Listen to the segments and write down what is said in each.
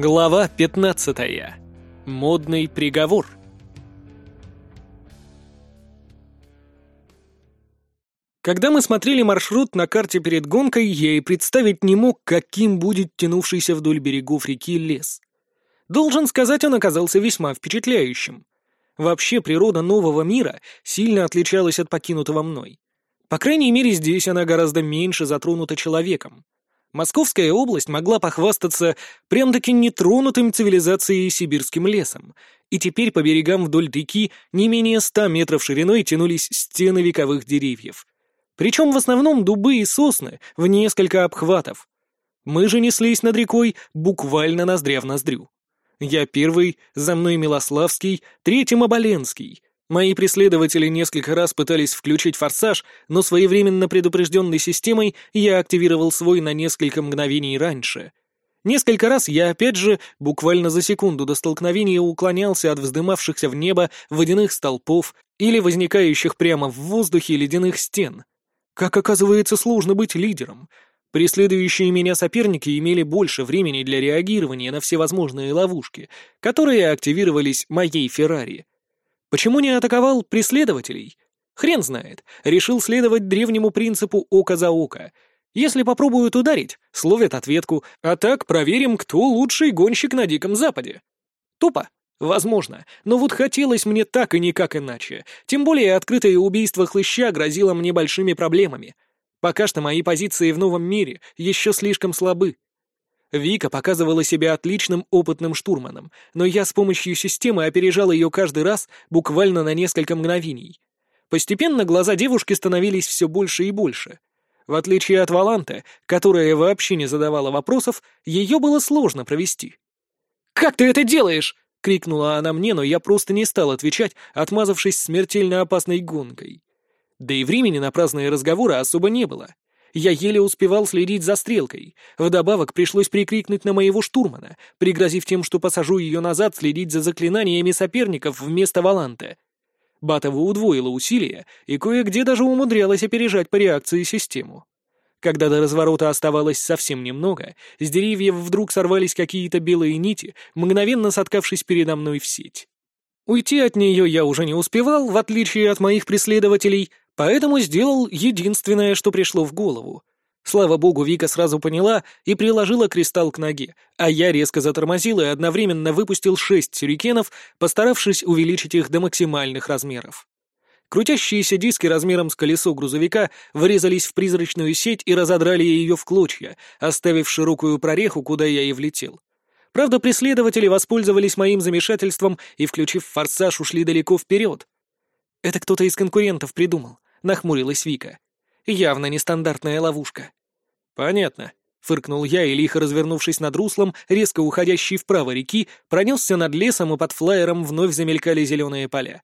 Глава 15. Модный приговор. Когда мы смотрели маршрут на карте перед гонкой, я и представить не мог, каким будет тянувшийся вдоль берегов реки лес. Должен сказать, он оказался весьма впечатляющим. Вообще, природа нового мира сильно отличалась от покинутого мной. По крайней мере, здесь она гораздо меньше затронута человеком. Московская область могла похвастаться прям-таки нетронутым цивилизацией сибирским лесом, и теперь по берегам вдоль реки не менее ста метров шириной тянулись стены вековых деревьев. Причем в основном дубы и сосны в несколько обхватов. Мы же неслись над рекой буквально ноздря в ноздрю. Я первый, за мной Милославский, третьим Оболенский, Мои преследователи несколько раз пытались включить форсаж, но своевременно предупрежденной системой я активировал свой на несколько мгновений раньше. Несколько раз я, опять же, буквально за секунду до столкновения уклонялся от вздымавшихся в небо водяных столпов или возникающих прямо в воздухе ледяных стен. Как оказывается, сложно быть лидером. Преследующие меня соперники имели больше времени для реагирования на всевозможные ловушки, которые активировались моей Феррари — Почему не атаковал преследователей? Хрен знает. Решил следовать древнему принципу око за око. Если попробуют ударить, словят ответку, а так проверим, кто лучший гонщик на Диком Западе. Тупо? Возможно, но вот хотелось мне так и никак иначе. Тем более открытое убийство хлыща грозило мне большими проблемами. Пока что мои позиции в новом мире еще слишком слабы. Вика показывала себя отличным опытным штурманом, но я с помощью системы опережал ее каждый раз буквально на несколько мгновений. Постепенно глаза девушки становились все больше и больше. В отличие от Валанта, которая вообще не задавала вопросов, ее было сложно провести. «Как ты это делаешь?» — крикнула она мне, но я просто не стал отвечать, отмазавшись смертельно опасной гонкой. Да и времени на праздные разговоры особо не было. Я еле успевал следить за стрелкой. Вдобавок пришлось прикрикнуть на моего штурмана, пригрозив тем, что посажу ее назад следить за заклинаниями соперников вместо Валанта. Батова удвоила усилия и кое-где даже умудрялась опережать по реакции систему. Когда до разворота оставалось совсем немного, с деревьев вдруг сорвались какие-то белые нити, мгновенно соткавшись передо мной в сеть. Уйти от нее я уже не успевал, в отличие от моих преследователей, Поэтому сделал единственное, что пришло в голову. Слава богу, Вика сразу поняла и приложила кристалл к ноге, а я резко затормозил и одновременно выпустил шесть сюрикенов, постаравшись увеличить их до максимальных размеров. Крутящиеся диски размером с колесо грузовика врезались в призрачную сеть и разодрали ее в клочья, оставив широкую прореху, куда я и влетел. Правда, преследователи воспользовались моим замешательством и, включив форсаж, ушли далеко вперед. Это кто-то из конкурентов придумал. — нахмурилась Вика. «Явно нестандартная ловушка». «Понятно», — фыркнул я и, лихо развернувшись над руслом, резко уходящий вправо реки, пронесся над лесом, и под флайером вновь замелькали зеленые поля.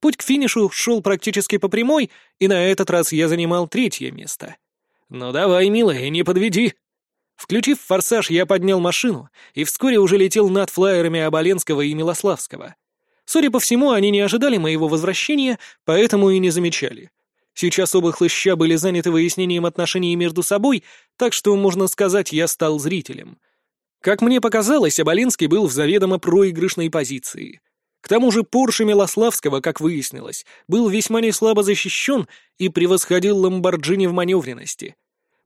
Путь к финишу шел практически по прямой, и на этот раз я занимал третье место. «Ну давай, милая, не подведи!» Включив форсаж, я поднял машину и вскоре уже летел над флайерами Оболенского и Милославского. Судя по всему, они не ожидали моего возвращения, поэтому и не замечали. Сейчас оба хлыща были заняты выяснением отношений между собой, так что, можно сказать, я стал зрителем. Как мне показалось, Абалинский был в заведомо проигрышной позиции. К тому же Порше Милославского, как выяснилось, был весьма неслабо защищен и превосходил Ламборджини в маневренности.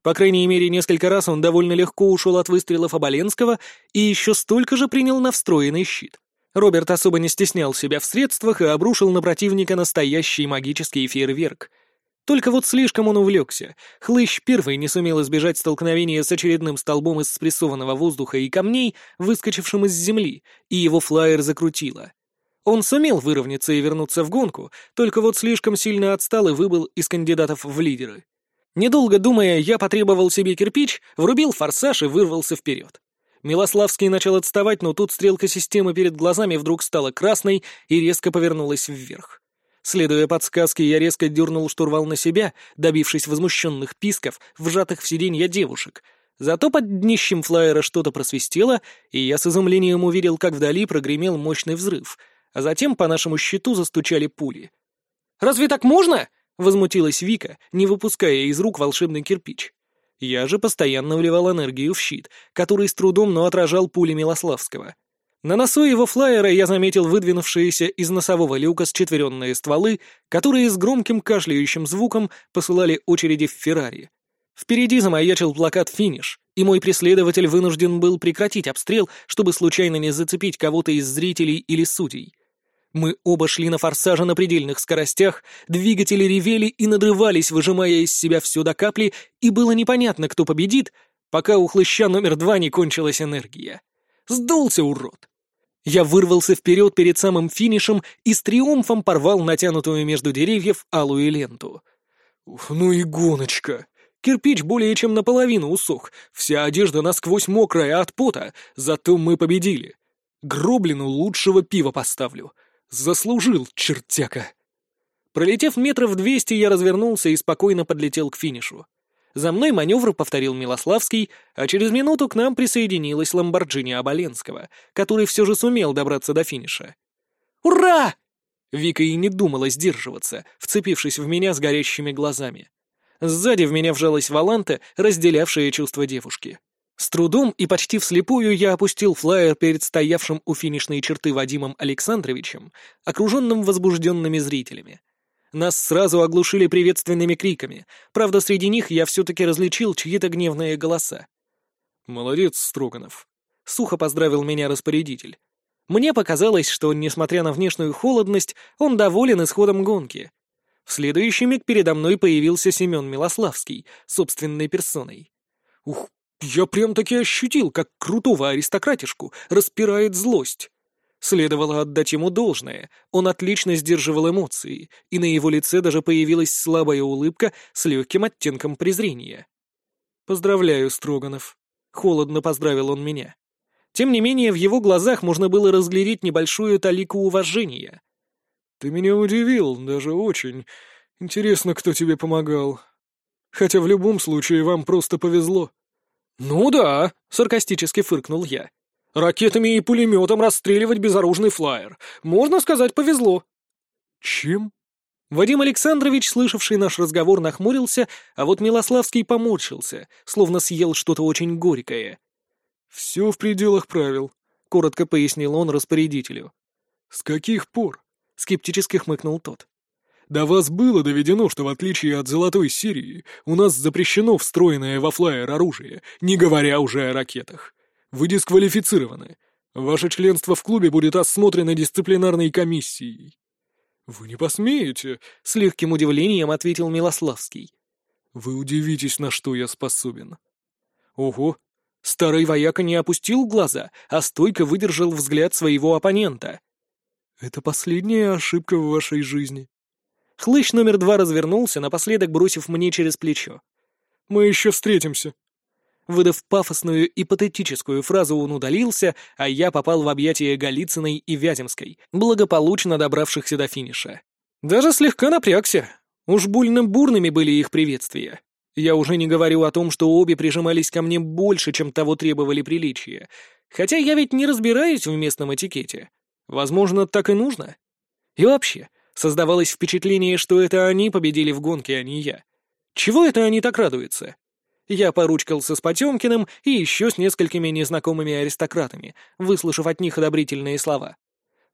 По крайней мере, несколько раз он довольно легко ушел от выстрелов Абаленского и еще столько же принял на встроенный щит. Роберт особо не стеснял себя в средствах и обрушил на противника настоящий магический фейерверк — только вот слишком он увлекся. Хлыщ первый не сумел избежать столкновения с очередным столбом из спрессованного воздуха и камней, выскочившим из земли, и его флайер закрутило. Он сумел выровняться и вернуться в гонку, только вот слишком сильно отстал и выбыл из кандидатов в лидеры. Недолго думая, я потребовал себе кирпич, врубил форсаж и вырвался вперед. Милославский начал отставать, но тут стрелка системы перед глазами вдруг стала красной и резко повернулась вверх. Следуя подсказке, я резко дернул штурвал на себя, добившись возмущенных писков, вжатых в сиденья девушек. Зато под днищем флайера что-то просвистело, и я с изумлением увидел, как вдали прогремел мощный взрыв, а затем по нашему щиту застучали пули. «Разве так можно?» — возмутилась Вика, не выпуская из рук волшебный кирпич. Я же постоянно вливал энергию в щит, который с трудом, но отражал пули Милославского. На носу его флайера я заметил выдвинувшиеся из носового люка счетверенные стволы, которые с громким кашляющим звуком посылали очереди в Феррари. Впереди замаячил плакат «Финиш», и мой преследователь вынужден был прекратить обстрел, чтобы случайно не зацепить кого-то из зрителей или судей. Мы оба шли на форсаже на предельных скоростях, двигатели ревели и надрывались, выжимая из себя все до капли, и было непонятно, кто победит, пока у хлыща номер два не кончилась энергия. Сдулся, урод! Я вырвался вперед перед самым финишем и с триумфом порвал натянутую между деревьев алую ленту. Ух, ну и гоночка! Кирпич более чем наполовину усох, вся одежда насквозь мокрая от пота, зато мы победили. Гроблину лучшего пива поставлю. Заслужил, чертяка. Пролетев метров двести, я развернулся и спокойно подлетел к финишу. За мной маневр повторил Милославский, а через минуту к нам присоединилась Ламборджини Оболенского, который все же сумел добраться до финиша. «Ура!» Вика и не думала сдерживаться, вцепившись в меня с горящими глазами. Сзади в меня вжалась Валанта, разделявшая чувства девушки. С трудом и почти вслепую я опустил флаер перед стоявшим у финишной черты Вадимом Александровичем, окруженным возбужденными зрителями. Нас сразу оглушили приветственными криками. Правда, среди них я все-таки различил чьи-то гневные голоса. «Молодец, Строганов», — сухо поздравил меня распорядитель. Мне показалось, что, несмотря на внешнюю холодность, он доволен исходом гонки. В следующий миг передо мной появился Семен Милославский, собственной персоной. Ух, я прям-таки ощутил, как крутого аристократишку распирает злость. Следовало отдать ему должное, он отлично сдерживал эмоции, и на его лице даже появилась слабая улыбка с легким оттенком презрения. «Поздравляю, Строганов», — холодно поздравил он меня. Тем не менее, в его глазах можно было разглядеть небольшую талику уважения. «Ты меня удивил, даже очень. Интересно, кто тебе помогал. Хотя в любом случае вам просто повезло». «Ну да», — саркастически фыркнул я. Ракетами и пулеметом расстреливать безоружный флайер. Можно сказать, повезло. Чем? Вадим Александрович, слышавший наш разговор, нахмурился, а вот Милославский поморщился, словно съел что-то очень горькое. «Все в пределах правил», — коротко пояснил он распорядителю. «С каких пор?» — скептически хмыкнул тот. «До вас было доведено, что в отличие от золотой серии, у нас запрещено встроенное во флайер оружие, не говоря уже о ракетах. Вы дисквалифицированы. Ваше членство в клубе будет осмотрено дисциплинарной комиссией». «Вы не посмеете», — с легким удивлением ответил Милославский. «Вы удивитесь, на что я способен». «Ого!» Старый вояка не опустил глаза, а стойко выдержал взгляд своего оппонента. «Это последняя ошибка в вашей жизни». Хлыщ номер два развернулся, напоследок бросив мне через плечо. «Мы еще встретимся». Выдав пафосную и патетическую фразу, он удалился, а я попал в объятия Голицыной и Вяземской, благополучно добравшихся до финиша. Даже слегка напрягся. Уж больно бурными были их приветствия. Я уже не говорю о том, что обе прижимались ко мне больше, чем того требовали приличия. Хотя я ведь не разбираюсь в местном этикете. Возможно, так и нужно. И вообще, создавалось впечатление, что это они победили в гонке, а не я. Чего это они так радуются? Я поручкался с Потемкиным и еще с несколькими незнакомыми аристократами, выслушав от них одобрительные слова.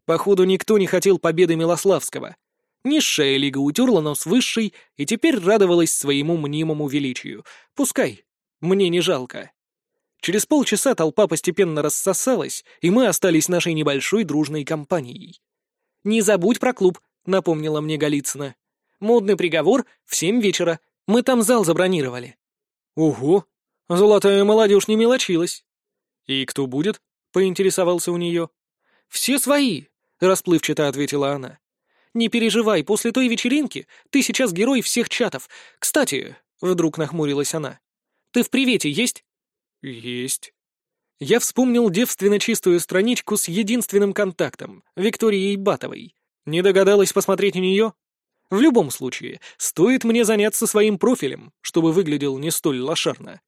Походу, никто не хотел победы Милославского. Низшая лига утерла нос высшей и теперь радовалась своему мнимому величию. Пускай. Мне не жалко. Через полчаса толпа постепенно рассосалась, и мы остались нашей небольшой дружной компанией. «Не забудь про клуб», — напомнила мне Голицына. «Модный приговор в семь вечера. Мы там зал забронировали». «Ого! Золотая молодежь не мелочилась!» «И кто будет?» — поинтересовался у нее. «Все свои!» — расплывчато ответила она. «Не переживай, после той вечеринки ты сейчас герой всех чатов. Кстати...» — вдруг нахмурилась она. «Ты в привете есть?» «Есть». Я вспомнил девственно чистую страничку с единственным контактом, Викторией Батовой. Не догадалась посмотреть на нее? В любом случае, стоит мне заняться своим профилем, чтобы выглядел не столь лошарно.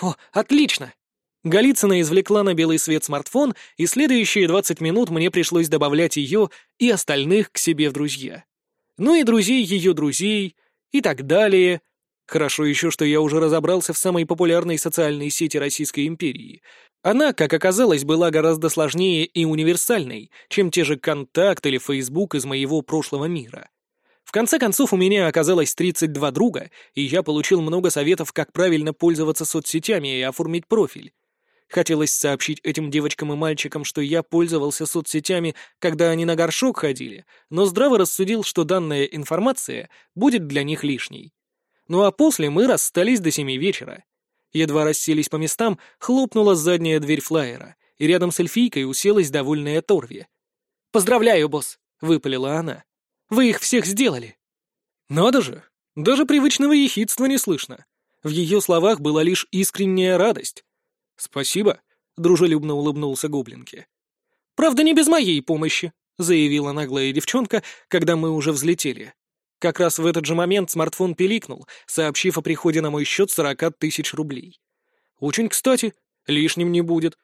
О, отлично! Голицына извлекла на белый свет смартфон, и следующие 20 минут мне пришлось добавлять ее и остальных к себе в друзья. Ну и друзей ее друзей, и так далее. Хорошо еще, что я уже разобрался в самой популярной социальной сети Российской империи. Она, как оказалось, была гораздо сложнее и универсальной, чем те же «Контакт» или «Фейсбук» из моего прошлого мира. В конце концов, у меня оказалось 32 друга, и я получил много советов, как правильно пользоваться соцсетями и оформить профиль. Хотелось сообщить этим девочкам и мальчикам, что я пользовался соцсетями, когда они на горшок ходили, но здраво рассудил, что данная информация будет для них лишней. Ну а после мы расстались до семи вечера. Едва расселись по местам, хлопнула задняя дверь флайера, и рядом с эльфийкой уселась довольная Торви. «Поздравляю, босс!» — выпалила она. «Вы их всех сделали!» «Надо же! Даже привычного ехидства не слышно. В ее словах была лишь искренняя радость. «Спасибо», — дружелюбно улыбнулся Гоблинке. «Правда, не без моей помощи», — заявила наглая девчонка, когда мы уже взлетели. Как раз в этот же момент смартфон пиликнул, сообщив о приходе на мой счет сорока тысяч рублей. Очень кстати, лишним не будет.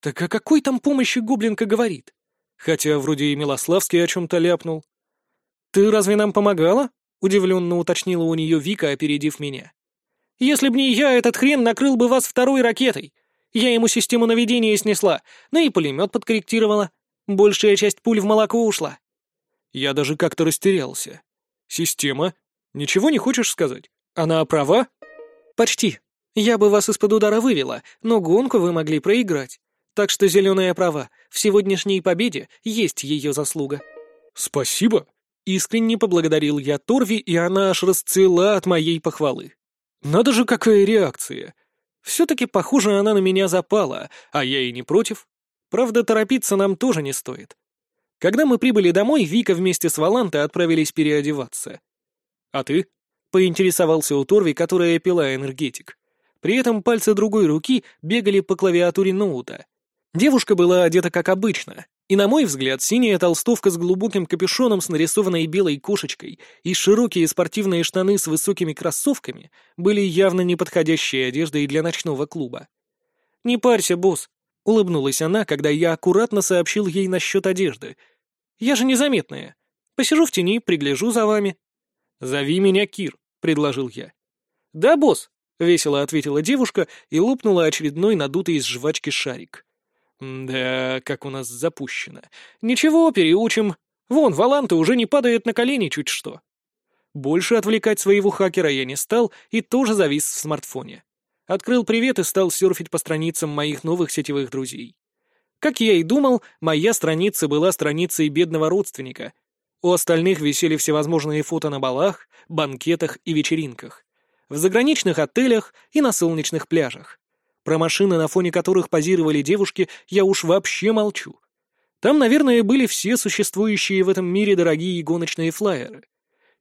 Так о какой там помощи Гоблинка говорит? Хотя вроде и Милославский о чем-то ляпнул. «Ты разве нам помогала?» — удивленно уточнила у нее Вика, опередив меня. «Если б не я, этот хрен накрыл бы вас второй ракетой. Я ему систему наведения снесла, ну и пулемет подкорректировала. Большая часть пуль в молоко ушла». Я даже как-то растерялся. «Система? Ничего не хочешь сказать? Она права?» «Почти. Я бы вас из-под удара вывела, но гонку вы могли проиграть. Так что зеленая права. В сегодняшней победе есть ее заслуга». «Спасибо!» Искренне поблагодарил я Торви, и она аж расцвела от моей похвалы. «Надо же, какая реакция!» Все-таки, похоже, она на меня запала, а я и не против. Правда, торопиться нам тоже не стоит. Когда мы прибыли домой, Вика вместе с Валантой отправились переодеваться. «А ты?» — поинтересовался у Торви, которая пила энергетик. При этом пальцы другой руки бегали по клавиатуре ноута. Девушка была одета как обычно, и, на мой взгляд, синяя толстовка с глубоким капюшоном с нарисованной белой кошечкой и широкие спортивные штаны с высокими кроссовками были явно неподходящей одеждой для ночного клуба. «Не парься, босс, Улыбнулась она, когда я аккуратно сообщил ей насчет одежды. «Я же незаметная. Посижу в тени, пригляжу за вами». «Зови меня Кир», — предложил я. «Да, босс», — весело ответила девушка и лопнула очередной надутый из жвачки шарик. «Да, как у нас запущено. Ничего, переучим. Вон, Валанта уже не падает на колени чуть что». Больше отвлекать своего хакера я не стал и тоже завис в смартфоне. Открыл привет и стал серфить по страницам моих новых сетевых друзей. Как я и думал, моя страница была страницей бедного родственника. У остальных висели всевозможные фото на балах, банкетах и вечеринках. В заграничных отелях и на солнечных пляжах. Про машины, на фоне которых позировали девушки, я уж вообще молчу. Там, наверное, были все существующие в этом мире дорогие гоночные флайеры —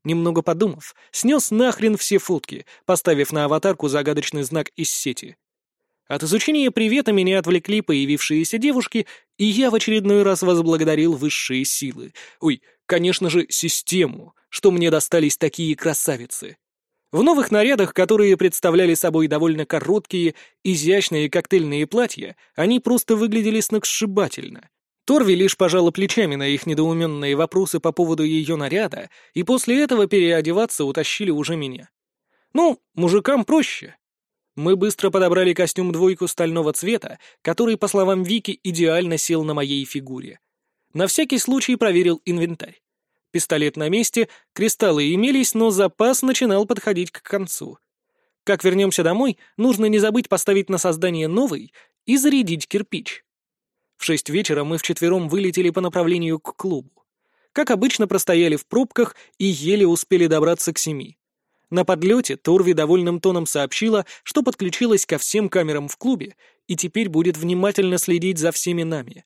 Немного подумав, снес нахрен все фотки, поставив на аватарку загадочный знак из сети. От изучения привета меня отвлекли появившиеся девушки, и я в очередной раз возблагодарил высшие силы. Ой, конечно же, систему, что мне достались такие красавицы. В новых нарядах, которые представляли собой довольно короткие, изящные коктейльные платья, они просто выглядели сногсшибательно. Торви лишь пожала плечами на их недоуменные вопросы по поводу ее наряда, и после этого переодеваться утащили уже меня. Ну, мужикам проще. Мы быстро подобрали костюм-двойку стального цвета, который, по словам Вики, идеально сел на моей фигуре. На всякий случай проверил инвентарь. Пистолет на месте, кристаллы имелись, но запас начинал подходить к концу. Как вернемся домой, нужно не забыть поставить на создание новый и зарядить кирпич. В шесть вечера мы вчетвером вылетели по направлению к клубу. Как обычно, простояли в пробках и еле успели добраться к семи. На подлете Торви довольным тоном сообщила, что подключилась ко всем камерам в клубе и теперь будет внимательно следить за всеми нами.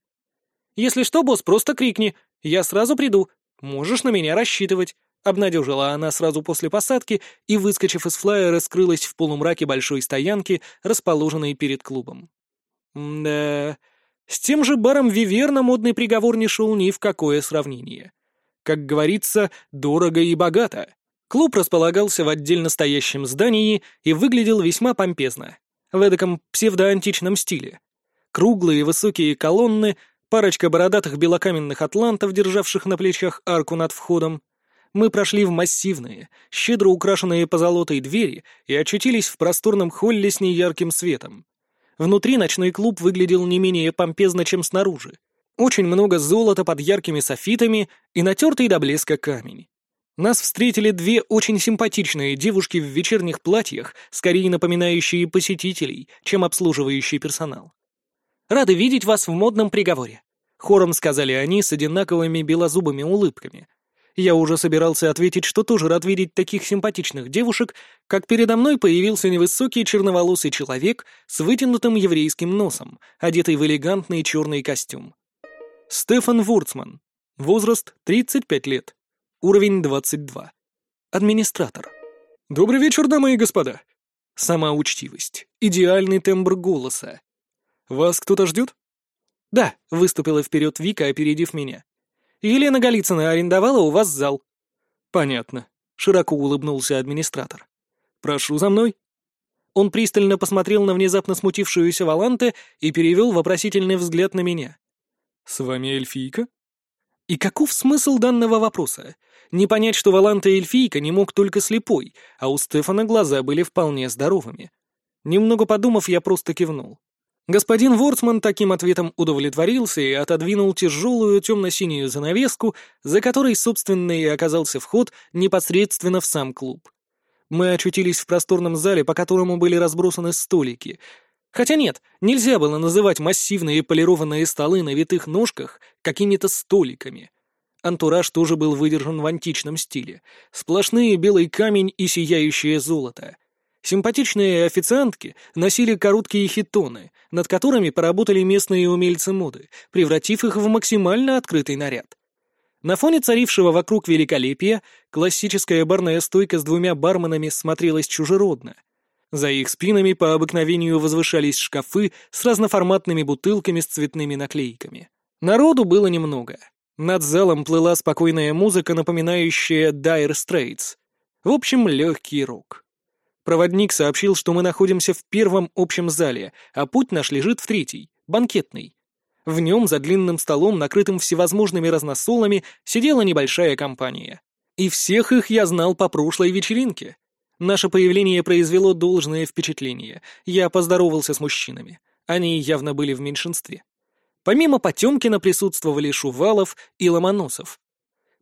«Если что, босс, просто крикни. Я сразу приду. Можешь на меня рассчитывать», — обнадежила она сразу после посадки и, выскочив из флайера, скрылась в полумраке большой стоянки, расположенной перед клубом. «Да, с тем же баром Виверна модный приговор не шел ни в какое сравнение. Как говорится, дорого и богато. Клуб располагался в отдельно стоящем здании и выглядел весьма помпезно, в эдаком псевдоантичном стиле. Круглые высокие колонны, парочка бородатых белокаменных атлантов, державших на плечах арку над входом, Мы прошли в массивные, щедро украшенные позолотой двери и очутились в просторном холле с неярким светом. Внутри ночной клуб выглядел не менее помпезно, чем снаружи. Очень много золота под яркими софитами и натертый до блеска камень. Нас встретили две очень симпатичные девушки в вечерних платьях, скорее напоминающие посетителей, чем обслуживающий персонал. «Рады видеть вас в модном приговоре», — хором сказали они с одинаковыми белозубыми улыбками — я уже собирался ответить, что тоже рад видеть таких симпатичных девушек, как передо мной появился невысокий черноволосый человек с вытянутым еврейским носом, одетый в элегантный черный костюм. Стефан Вурцман. Возраст 35 лет. Уровень 22. Администратор. «Добрый вечер, дамы и господа!» Сама учтивость. Идеальный тембр голоса. «Вас кто-то ждет?» «Да», — выступила вперед Вика, опередив меня. Елена Голицына арендовала у вас зал». «Понятно», — широко улыбнулся администратор. «Прошу за мной». Он пристально посмотрел на внезапно смутившуюся Валанте и перевел вопросительный взгляд на меня. «С вами эльфийка?» И каков смысл данного вопроса? Не понять, что Валанта эльфийка не мог только слепой, а у Стефана глаза были вполне здоровыми. Немного подумав, я просто кивнул. Господин Ворцман таким ответом удовлетворился и отодвинул тяжелую темно-синюю занавеску, за которой, собственно, и оказался вход непосредственно в сам клуб. Мы очутились в просторном зале, по которому были разбросаны столики. Хотя нет, нельзя было называть массивные полированные столы на витых ножках какими-то столиками. Антураж тоже был выдержан в античном стиле. Сплошные белый камень и сияющее золото — Симпатичные официантки носили короткие хитоны, над которыми поработали местные умельцы моды, превратив их в максимально открытый наряд. На фоне царившего вокруг великолепия классическая барная стойка с двумя барменами смотрелась чужеродно. За их спинами по обыкновению возвышались шкафы с разноформатными бутылками с цветными наклейками. Народу было немного. Над залом плыла спокойная музыка, напоминающая Dire Straits. В общем, легкий рок. Проводник сообщил, что мы находимся в первом общем зале, а путь наш лежит в третий, банкетный. В нем за длинным столом, накрытым всевозможными разносолами, сидела небольшая компания. И всех их я знал по прошлой вечеринке. Наше появление произвело должное впечатление. Я поздоровался с мужчинами. Они явно были в меньшинстве. Помимо Потемкина присутствовали Шувалов и Ломоносов.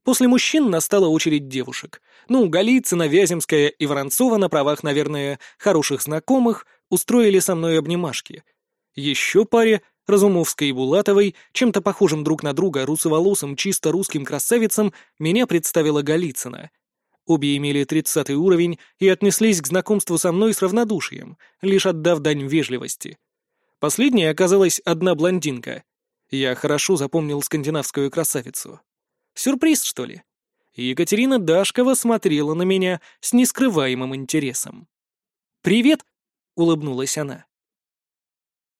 После мужчин настала очередь девушек. Ну, Голицына, Вяземская и Воронцова на правах, наверное, хороших знакомых устроили со мной обнимашки. Еще паре, Разумовской и Булатовой, чем-то похожим друг на друга русоволосым чисто русским красавицам, меня представила Голицына. Обе имели тридцатый уровень и отнеслись к знакомству со мной с равнодушием, лишь отдав дань вежливости. Последняя оказалась одна блондинка. Я хорошо запомнил скандинавскую красавицу. Сюрприз, что ли? Екатерина Дашкова смотрела на меня с нескрываемым интересом. «Привет!» — улыбнулась она.